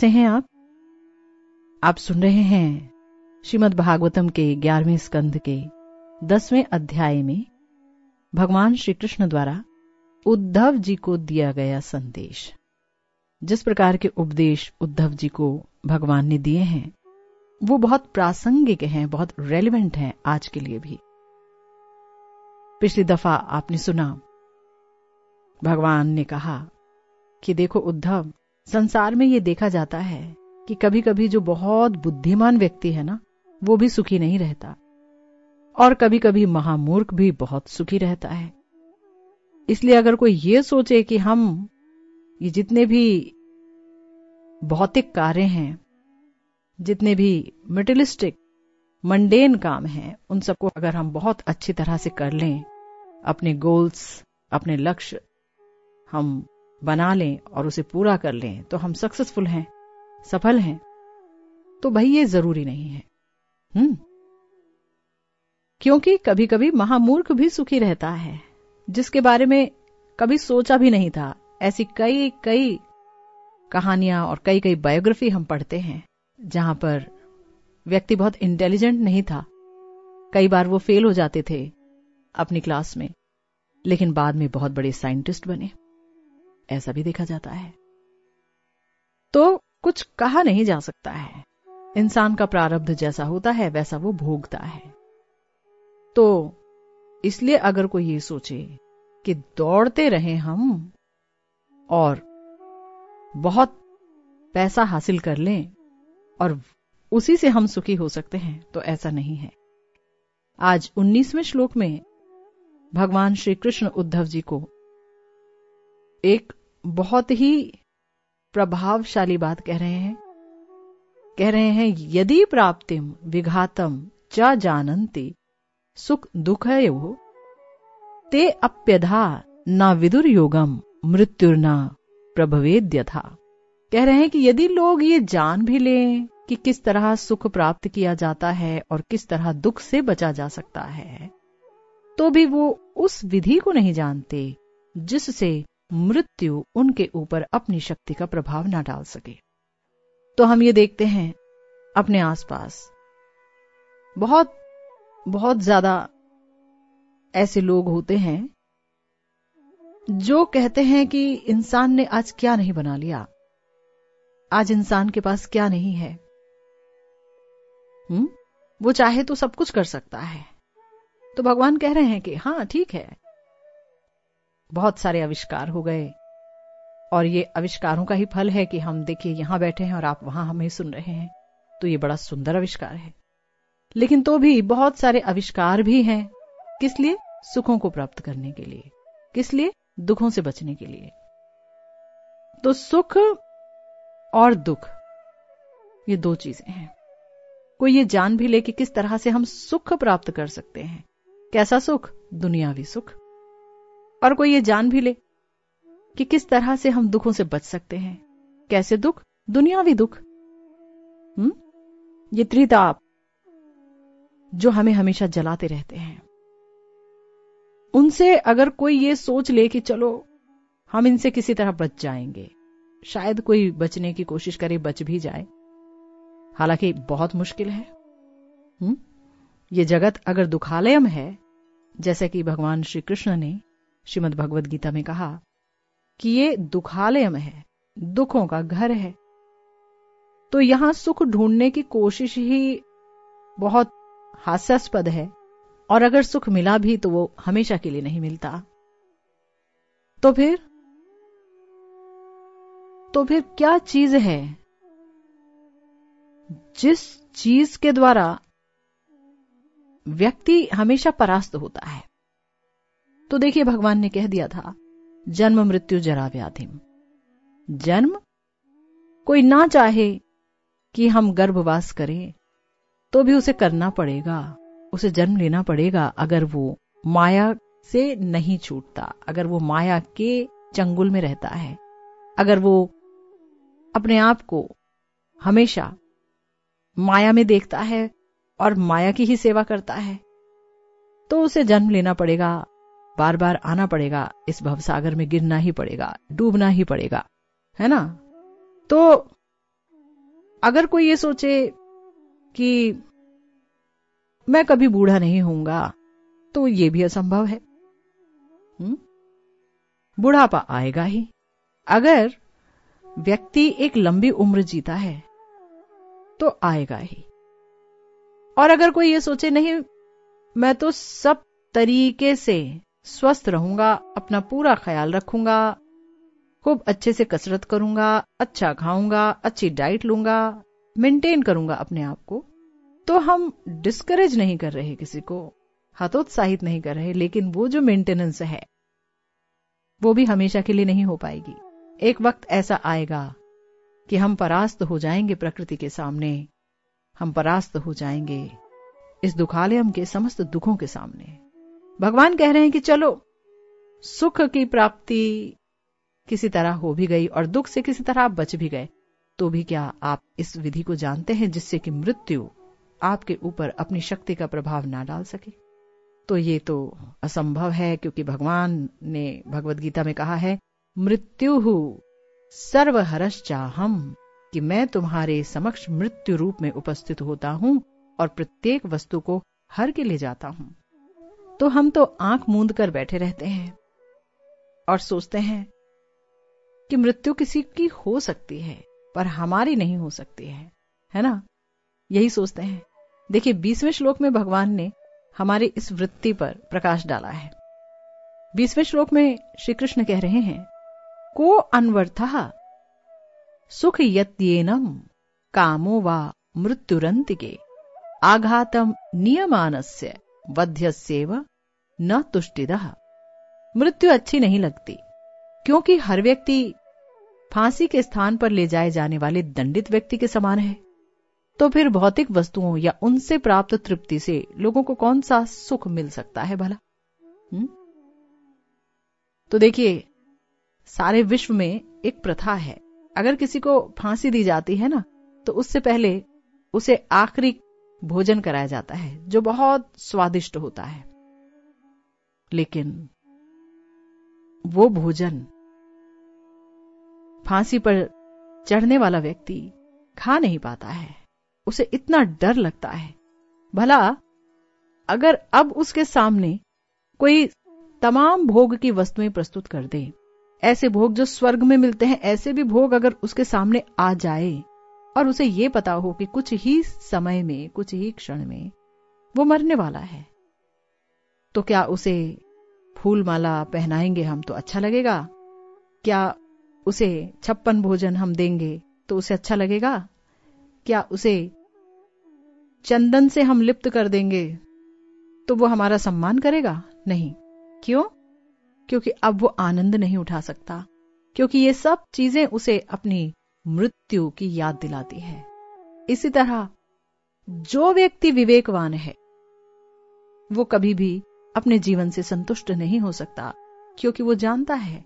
से हैं आप? आप सुन रहे हैं श्रीमद् भागवतम के ग्यारहवें स्कंद के दसवें अध्याय में भगवान श्री कृष्ण द्वारा उद्धव जी को दिया गया संदेश। जिस प्रकार के उपदेश उद्धव जी को भगवान ने दिए हैं, वो बहुत प्रासंगिक हैं, बहुत रेलिवेंट हैं आज के लिए भी। पिछली दफ़ा आपने सुना, भगवान ने कहा कि देखो उद्धव संसार में ये देखा जाता है कि कभी कभी जो बहुत बुद्धिमान व्यक्ति है ना, वो भी सुखी नहीं रहता। और कभी कभी महामूर्ख भी बहुत सुखी रहता है। इसलिए अगर कोई ये सोचे कि हम ये जितने भी भौतिक कार्य हैं, जितने भी मेटलिस्टिक मंडेन काम हैं, उन सबको अगर हम बहुत अच्छी तरह से कर लें, अपने गोल्स अपने लक्ष्य, हम बना लें और उसे पूरा कर लें तो हम सक्सेसफुल हैं, सफल हैं तो भाई ये ज़रूरी नहीं है। हम्म। क्योंकि कभी कभी महामूर्ख भी सुखी रहता है, जिसके बारे में कभी सोचा भी नहीं था। ऐसी कई कई कहानियाँ और कई कई बायोग्राफी हम पढ़ते हैं, जहाँ पर व्यक्ति बहुत इंटेलिजेंट नहीं था। कई बार वो फेल हो जाते थे अपनी क्लास में, लेकिन बाद में बहुत बड़े साइंटिस्ट बने। ऐसा भी देखा जाता है। तो कुछ कहा नहीं जा सकता है। इंसान का प्रारब्ध जैसा होता है, वैसा वो भोगता है। तो इसलिए अगर कोई ये सोचे कि दौड़ते रहे हम और बहुत पैसा हासिल कर लें और उसी से हम सुखी हो सकते हैं तो ऐसा नहीं है। आज 19वें श्लोक में भगवान श्री कृष्ण उद्धव जी को एक बहुत ही प्रभावशाली बात कह रहे हैं। कह रहे हैं, यदि प्राप्तिम विघातम च जानन्ति, सुख दुख है वो ते अप्यधा न विदुर योगम मृत्युर्ना प्रभवेद्य था कह रहे हैं कि यदि लोग ये जान भी लें कि किस तरह सुख प्राप्त किया जाता है और किस तरह दुख से बचा जा सकता है तो भी वो उस विधि को नहीं जानते जिससे मृत्यु उनके ऊपर अपनी शक्ति का प्रभाव ना डाल सके। तो हम ये देखते हैं अपने आसपास। बहुत बहुत ज़्यादा ऐसे लोग होते हैं जो कहते हैं कि इंसान ने आज क्या नहीं बना लिया? आज इंसान के पास क्या नहीं है? हुँ? वो चाहे तो सब कुछ कर सकता है। तो भगवान कह रहे हैं कि हाँ ठीक है। बहुत सारे आविष्कार हो गए। और ये आविष्कारों का ही फल है कि हम देखिए यहाँ बैठे हैं और आप वहाँ हमें सुन रहे हैं। तो ये बड़ा सुंदर आविष्कार है। लेकिन तो भी बहुत सारे आविष्कार भी हैं। किस लिए? सुखों को प्राप्त करने के लिए। किस लिए? दुखों से बचने के लिए। तो सुख और दुख, ये दो चीज़ें हैं। कोई ये जान भी ले कि किस तरह से हम सुख प्राप्त कर सकते हैं। कैसा सुख? दुनियावी सुख। और कोई ये जान भी ले कि किस तरह से हम दुखों से बच सकते हैं। कैसे दुख? दुनियावी दुख। हम्म? ये त्रिताप जो हमें हमेशा जलाते रहते हैं। उनसे अगर कोई ये सोच ले कि चलो, हम इनसे किसी तरह बच जाएँगे। शायद कोई बचने की कोशिश करे, बच भी जाए। हालाँकि बहुत मुश्किल है। हुँ? ये जगत अगर दुखालयम है, जैसे कि भगवान श्री कृष्ण ने श्रीमद भगवद गीता में कहा कि ये दुखालयम है, दुखों का घर है। तो यहाँ सुख ढूँढने की कोशिश ही बहुत हास्यास्पद है, और अगर सुख मिला भी तो वो हमेशा के लिए नहीं मिलता। तो फिर तो फिर क्या चीज़ है जिस चीज़ के द्वारा व्यक्ति हमेशा परास्त होता है? तो देखिए भगवान ने कह दिया था, जन्म मृत्यु जरा व्याधिम। जन्म? कोई ना चाहे कि हम गर्भवास करें तो भी उसे करना पड़ेगा, उसे जन्म लेना पड़ेगा अगर वो माया से नहीं छूटता, अगर वो माया के चंगुल में रहता है, अगर वो अपने आप को हमेशा माया में देखता है और माया की ही सेवा करता है तो उसे जन्म लेना पड़ेगा बार बार आना पड़ेगा, इस भवसागर में गिरना ही पड़ेगा, डूबना ही पड़ेगा, है ना? तो अगर कोई ये सोचे कि मैं कभी बूढ़ा नहीं होऊँगा तो ये भी असंभव है? बुढ़ापा आएगा ही। अगर व्यक्ति एक लंबी उम्र जीता है तो आएगा ही। और अगर कोई ये सोचे, नहीं, मैं तो सब तरीके से स्वस्थ रहूँगा, अपना पूरा ख्याल रखूँगा, खूब अच्छे से कसरत करूँगा अच्छा खाऊँगा, अच्छी डाइट लूँगा मेंटेन करूँगा अपने आप को। तो हम डिस्करेज नहीं कर रहे किसी को, हतोत्साहित नहीं कर रहे, लेकिन वो जो मेंटेनेंस है, वो भी हमेशा के लिए नहीं हो पाएगी। एक वक्त ऐसा आएगा कि हम परास्त हो जाएँगे प्रकृति के सामने, हम परास्त हो जाएँगे इस दुखालयम के समस्त दुखों के सामने। भगवान कह रहे हैं कि चलो, सुख की प्राप्ति किसी तरह हो भी गई और दुख से किसी तरह आप बच भी गए तो भी क्या आप इस विधि को जानते हैं जिससे कि मृत्यु आपके ऊपर अपनी शक्ति का प्रभाव ना डाल सके? तो ये तो असंभव है, क्योंकि भगवान ने भगवत गीता में कहा है, मृत्यु सर्वहरश्चा हम कि मैं तुम्हारे समक्ष मृत्यु रूप में उपस्थित होता हूँ और प्रत्येक वस्तु को हर के ले जाता हूँ। तो हम तो आँख मूंद कर बैठे रहते हैं और सोचते हैं कि मृत्यु किसी की हो सकती है, पर हमारी नहीं हो सकती है है ना? यही सोचते हैं। देखिए, बीसवें श्लोक में भगवान ने हमारी इस वृत्ति पर प्रकाश डाला है। बीसवें श्लोक में श्री कृष्ण कह रहे हैं, को अनवर्थ सुख यत्येनम कामो वा मृत्युरंतिके आघातम नियमानस्य वध्यस्येव न तुष्टिद। मृत्यु अच्छी नहीं लगती, क्योंकि हर व्यक्ति फांसी के स्थान पर ले जाए जाने वाले दंडित व्यक्ति के समान है। तो फिर भौतिक वस्तुओं या उनसे प्राप्त तृप्ति से लोगों को कौन सा सुख मिल सकता है भला? हुँ? तो देखिए, सारे विश्व में एक प्रथा है। अगर किसी को फांसी दी जाती है ना तो उससे पहले उसे आखिरी भोजन कराया जाता है, जो बहुत स्वादिष्ट होता है। लेकिन वो भोजन फांसी पर चढ़ने वाला व्यक्ति खा नहीं पाता है, उसे इतना डर लगता है। भला, अगर अब उसके सामने कोई तमाम भोग की वस्तुएँ प्रस्तुत कर दे, ऐसे भोग जो स्वर्ग में मिलते हैं, ऐसे भी भोग अगर उसके सामने आ जाए और उसे ये पता हो कि कुछ ही समय में, कुछ ही क्षण में वो मरने वाला है। तो क्या उसे फूल माला पहनाएँगे हम तो अच्छा लगेगा? क्या उसे छप्पन भोजन हम देंगे तो उसे अच्छा लगेगा? क्या उसे चंदन से हम लिप्त कर देंगे तो वो हमारा सम्मान करेगा? नहीं। क्यों? क्योंकि अब वो आनंद नहीं उठा सकता। क्योंकि ये सब चीज़ें उसे अपनी मृत्यु की याद दिलाती है। इसी तरह, जो व्यक्ति विवेकवान है, वो कभी भी अपने जीवन से संतुष्ट नहीं हो सकता, क्योंकि वो जानता है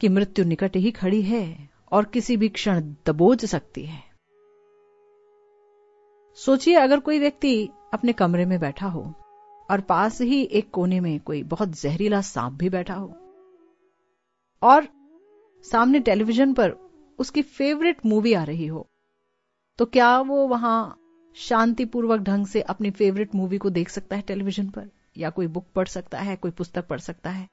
कि मृत्यु निकट ही खड़ी है और किसी भी क्षण दबोच सकती है। सोचिए, अगर कोई व्यक्ति अपने कमरे में बैठा हो और पास ही एक कोने में कोई बहुत जहरीला सांप भी बैठा हो और सामने टेलीविज़न पर उसकी फेवरेट मूवी आ रही हो तो क्या वो वहाँ शांतिपूर्वक ढंग से अपनी फेवरेट मूवी को देख सकता है टेलीविज़न पर? या कोई बुक पढ़ सकता है, कोई पुस्तक पढ़ सकता है?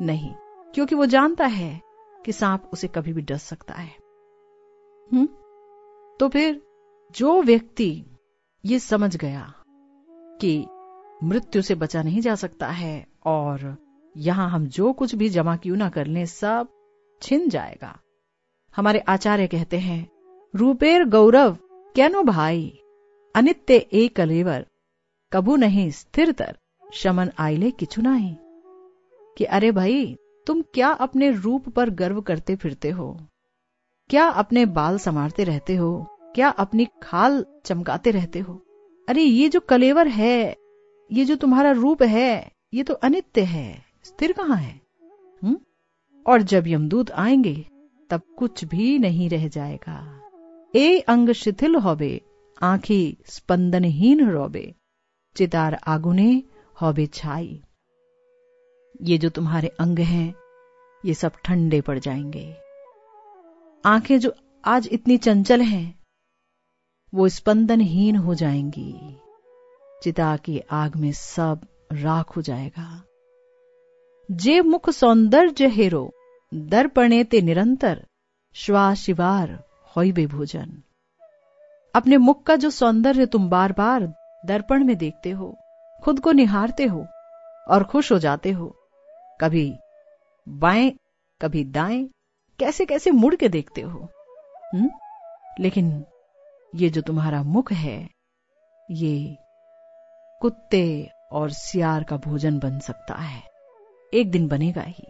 नहीं, क्योंकि वो जानता है कि सांप उसे कभी भी डस सकता है। हम्म? तो फिर जो व्यक्ति ये समझ गया कि मृत्यु से बचा नहीं जा सकता है और यहाँ हम जो कुछ भी जमा क्यों ना कर लें, सब छिन जाएगा। हमारे आचार्य कहते हैं, रूपेर गौरव कैनो भाई? अनित्य एक कलेवर कबू नहीं स्थिरतर शमन आइले किचु नहीं। कि अरे भाई, तुम क्या अपने रूप पर गर्व करते फिरते हो? क्या अपने बाल संवारते रहते हो? क्या अपनी खाल चमकाते रहते हो? अरे ये जो कलेवर है, ये जो तुम्हारा रूप है, ये तो अनित्य है। स्थिर कहाँ है? हुँ? और जब यमदूत आएँगे तब कुछ भी नहीं रह जाएगा। ए अंग शिथिल होबे, आंखी स्पंदनहीन रोबे, चितार आगुने होबे छाई। ये जो तुम्हारे अंग हैं, ये सब ठंडे पड़ जाएँगे। आँखें जो आज इतनी चंचल हैं, वो स्पंदनहीन हो जाएँगी। चिता की आग में सब राख हो जाएगा। जे मुख सौंदर्य हेरो दर्पणे ते निरंतर श्वाशिवार होइबे भोजन। अपने मुख का जो सौंदर्य तुम बार बार दर्पण में देखते हो, खुद को निहारते हो और खुश हो जाते हो, कभी बाएँ, कभी दाएँ कैसे कैसे मुड़ के देखते हो, हुँ? लेकिन ये जो तुम्हारा मुख है, ये कुत्ते और सियार का भोजन बन सकता है। एक दिन बनेगा ही।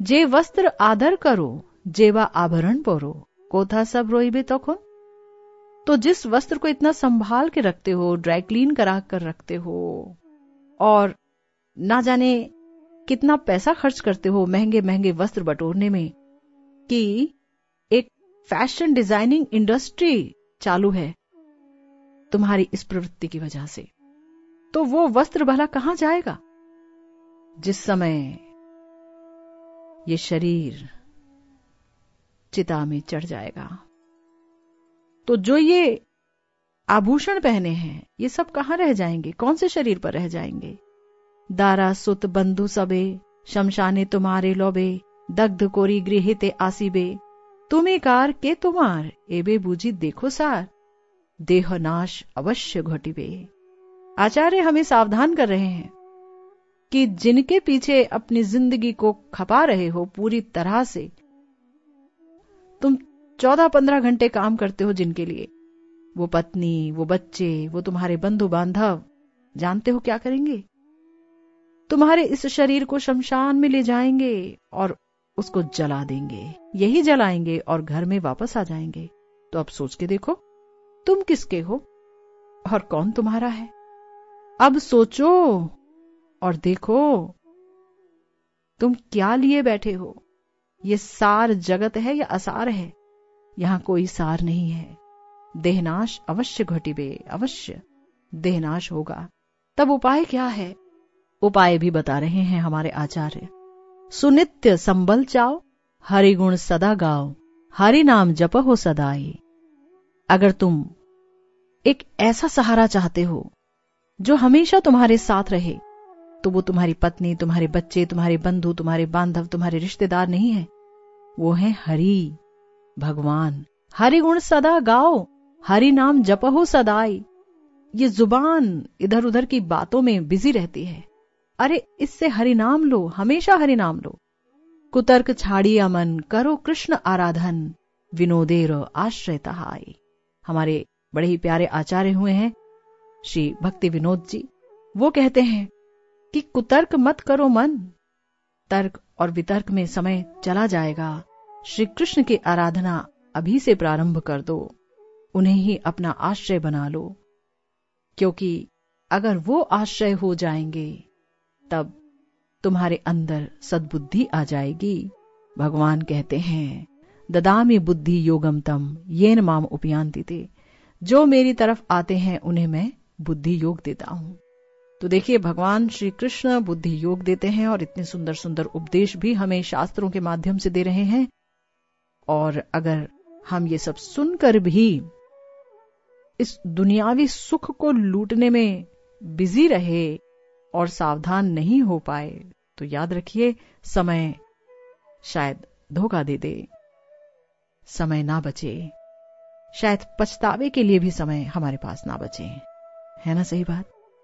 जे वस्त्र आदर करो जेवा आभरण पोरो कोथा सब रोईबे तो खुन तो जिस वस्त्र को इतना संभाल के रखते हो ड्राई क्लीन करा कर रखते हो और ना जाने कितना पैसा खर्च करते हो महँगे महँगे वस्त्र बटोरने में कि एक फ़ैशन डिज़ाइनिंग इंडस्ट्री चालू है तुम्हारी इस प्रवृत्ति की वजह से तो वो वस्त्र भला कहाँ जाएगा जिस समय ये शरीर चिता में चढ़ जाएगा। तो जो ये आभूषण पहने हैं, ये सब कहाँ रह जाएँगे? कौन से शरीर पर रह जाएँगे? दारा सुत बंधु सबे, शमशाने तुम्हारे लोबे, दग्ध कोरी गृहित आसीबे। तुम्हें कार के तुम्हार, एबे बूझी देखो सार। देह नाश अवश्य घटिबे। आचार्य हमें सावधान कर रहे हैं। कि जिनके पीछे अपनी ज़िंदगी को खपा रहे हो पूरी तरह से, तुम चौदह पंद्रह घंटे काम करते हो जिनके लिए। वो पत्नी, वो बच्चे, वो तुम्हारे बंधु बांधव जानते हो क्या करेंगे? तुम्हारे इस शरीर को शमशान में ले जाएँगे और उसको जला देंगे, यही जलाएँगे और घर में वापस आ जाएँगे। तो अब सोच के देखो, तुम किसके हो और कौन तुम्हारा है? अब सोचो और देखो, तुम क्या लिए बैठे हो? ये सार जगत है या असार है? यहाँ कोई सार नहीं है। देहनाश अवश्य घटिबे, अवश्य देहनाश होगा। तब उपाय क्या है? उपाय भी बता रहे हैं हमारे आचार्य। सुनित्य संबल चाओ हरि गुण सदा गाओ, हरि नाम जप हो सदाई। अगर तुम एक ऐसा सहारा चाहते हो, जो हमेशा तुम्हारे साथ रहे तो वो तुम्हारी पत्नी, तुम्हारे बच्चे, तुम्हारे बंधु, तुम्हारे बांधव, तुम्हारे रिश्तेदार नहीं है। वो है हरि, भगवान। हरि गुण सदा गाओ, हरि नाम जपहो सदाई। ये ज़ुबान इधर उधर की बातों में बिज़ी रहती है। अरे, इससे हरि नाम लो, हमेशा हरि नाम लो। कुतर्क छाड़ी अमन, करो कृष्ण आराधन विनोदेर आश्रय तहाई। हमारे बड़े ही प्यारे आचार्य हुए हैं, श्री भक्ति विनोद जी। वो कहते हैं कि कुतर्क मत करो मन। तर्क और वितर्क में समय चला जाएगा। श्री कृष्ण की आराधना अभी से प्रारंभ कर दो। उन्हें ही अपना आश्रय बना लो। क्योंकि अगर वो आश्रय हो जाएँगे, तब तुम्हारे अंदर सद्बुद्धि आ जाएगी। भगवान कहते हैं, ददामी बुद्धि योगम तम ये न माम उपयांति जो मेरी तरफ़ आते हैं, उन्हें मैं बुद्धि योग देता हूँ। तो देखिए, भगवान श्री कृष्ण बुद्धि योग देते हैं और इतने सुंदर सुंदर उपदेश भी हमें शास्त्रों के माध्यम से दे रहे हैं। और अगर हम ये सब सुनकर भी इस दुनियावी सुख को लूटने में बिज़ी रहे और सावधान नहीं हो पाए तो याद रखिए, समय शायद धोखा दे दे। समय ना बचे। शायद पछतावे के लिए भी समय हमारे पास ना बचे। है ना सही बात?